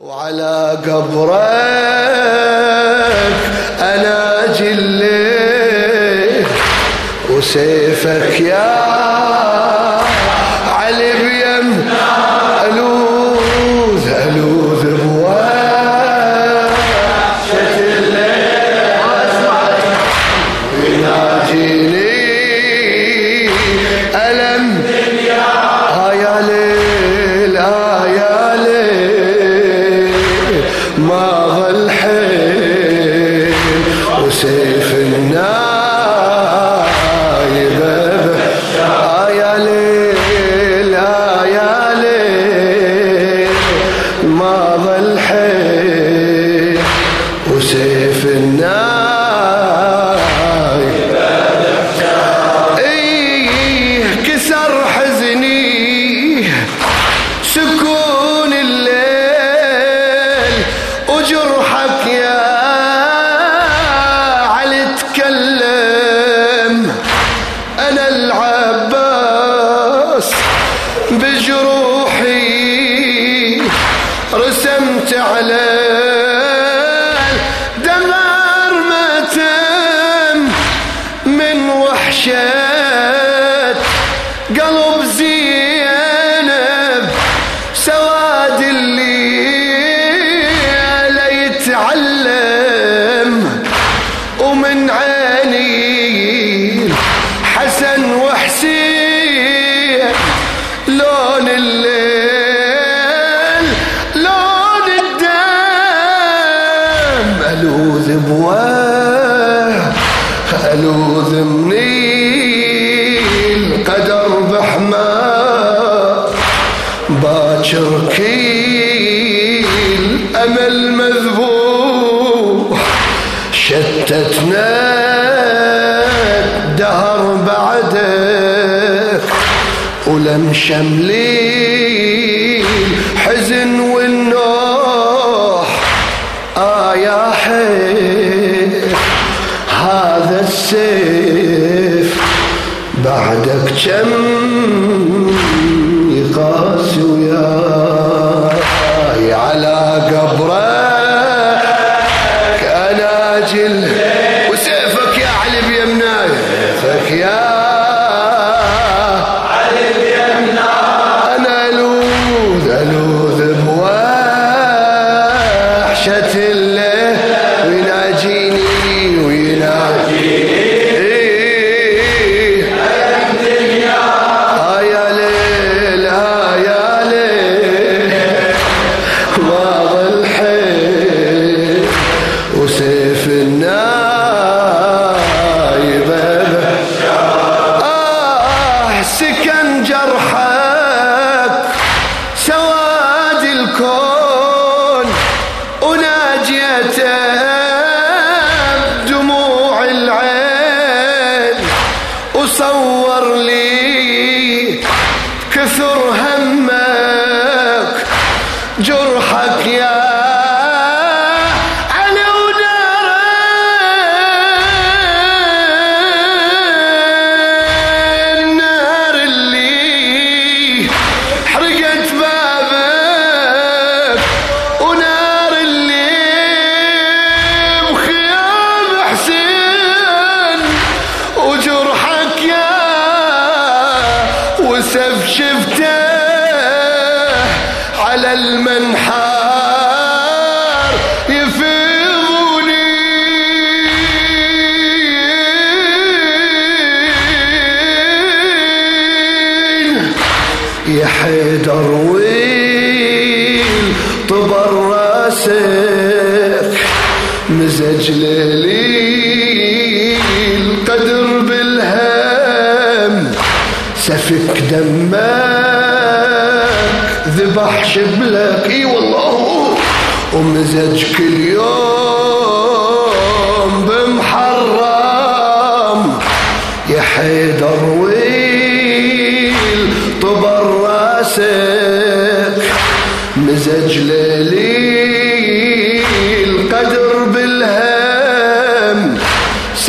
وعلى قبرك أنا جلي وسيفك يا وحشة قلب زينب سواد الليل يتعلم. ومن عيني حسن وحسين. لون الليل لون الدم. ألوذ بواه ألوذ باكر كيل أمل مذبوح شتتنا الدهر بعدك ولم شملي حزن والنوح آه يا حيل هذا السيف بعدك كم يقاس وياي giorno يا حيدر ويل طبر راسك مزج ليلي القدر بالهم سفك دمك ذبح شبلك. إي والله. ومزج كل يوم بمحرم. يا حيدر ويل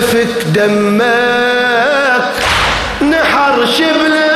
سفك دمك نحر شبلك.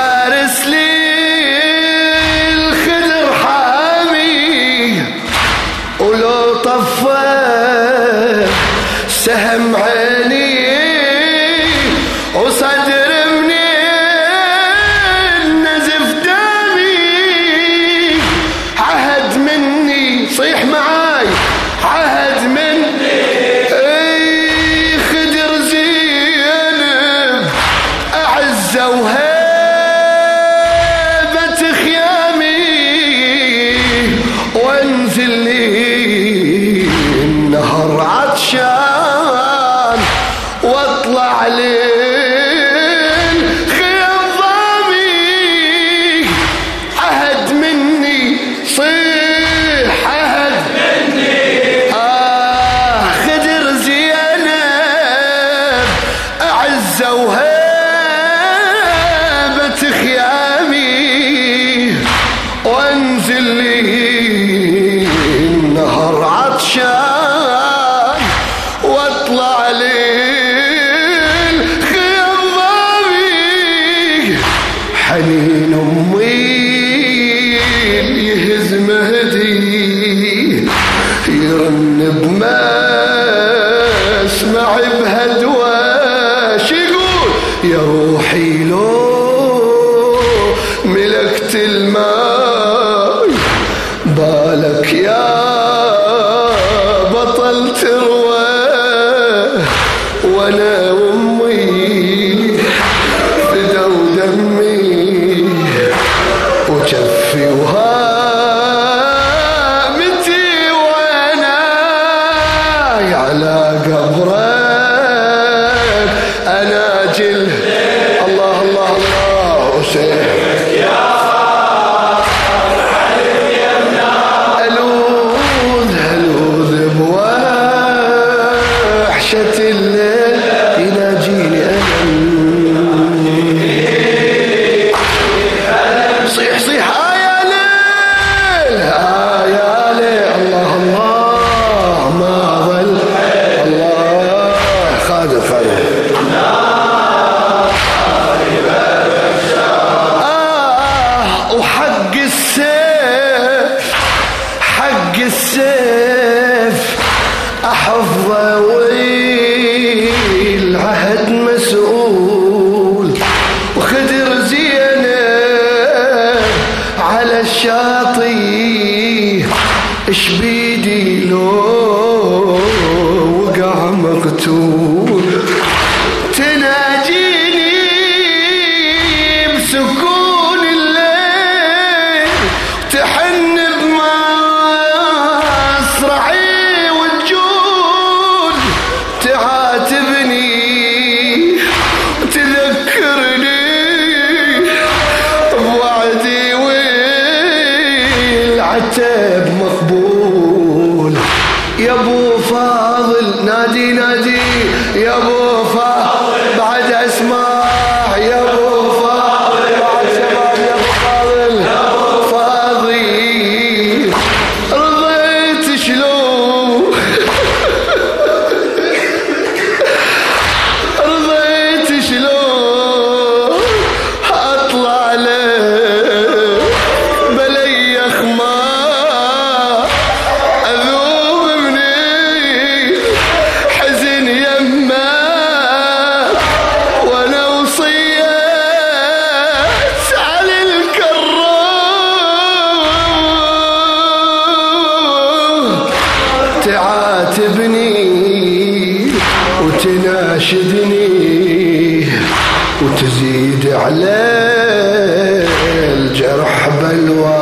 Paris Lee. وظله على الشاطئ اش بيدي لو হচ্ছে تبنيه وتزيد على الجرح بلوى.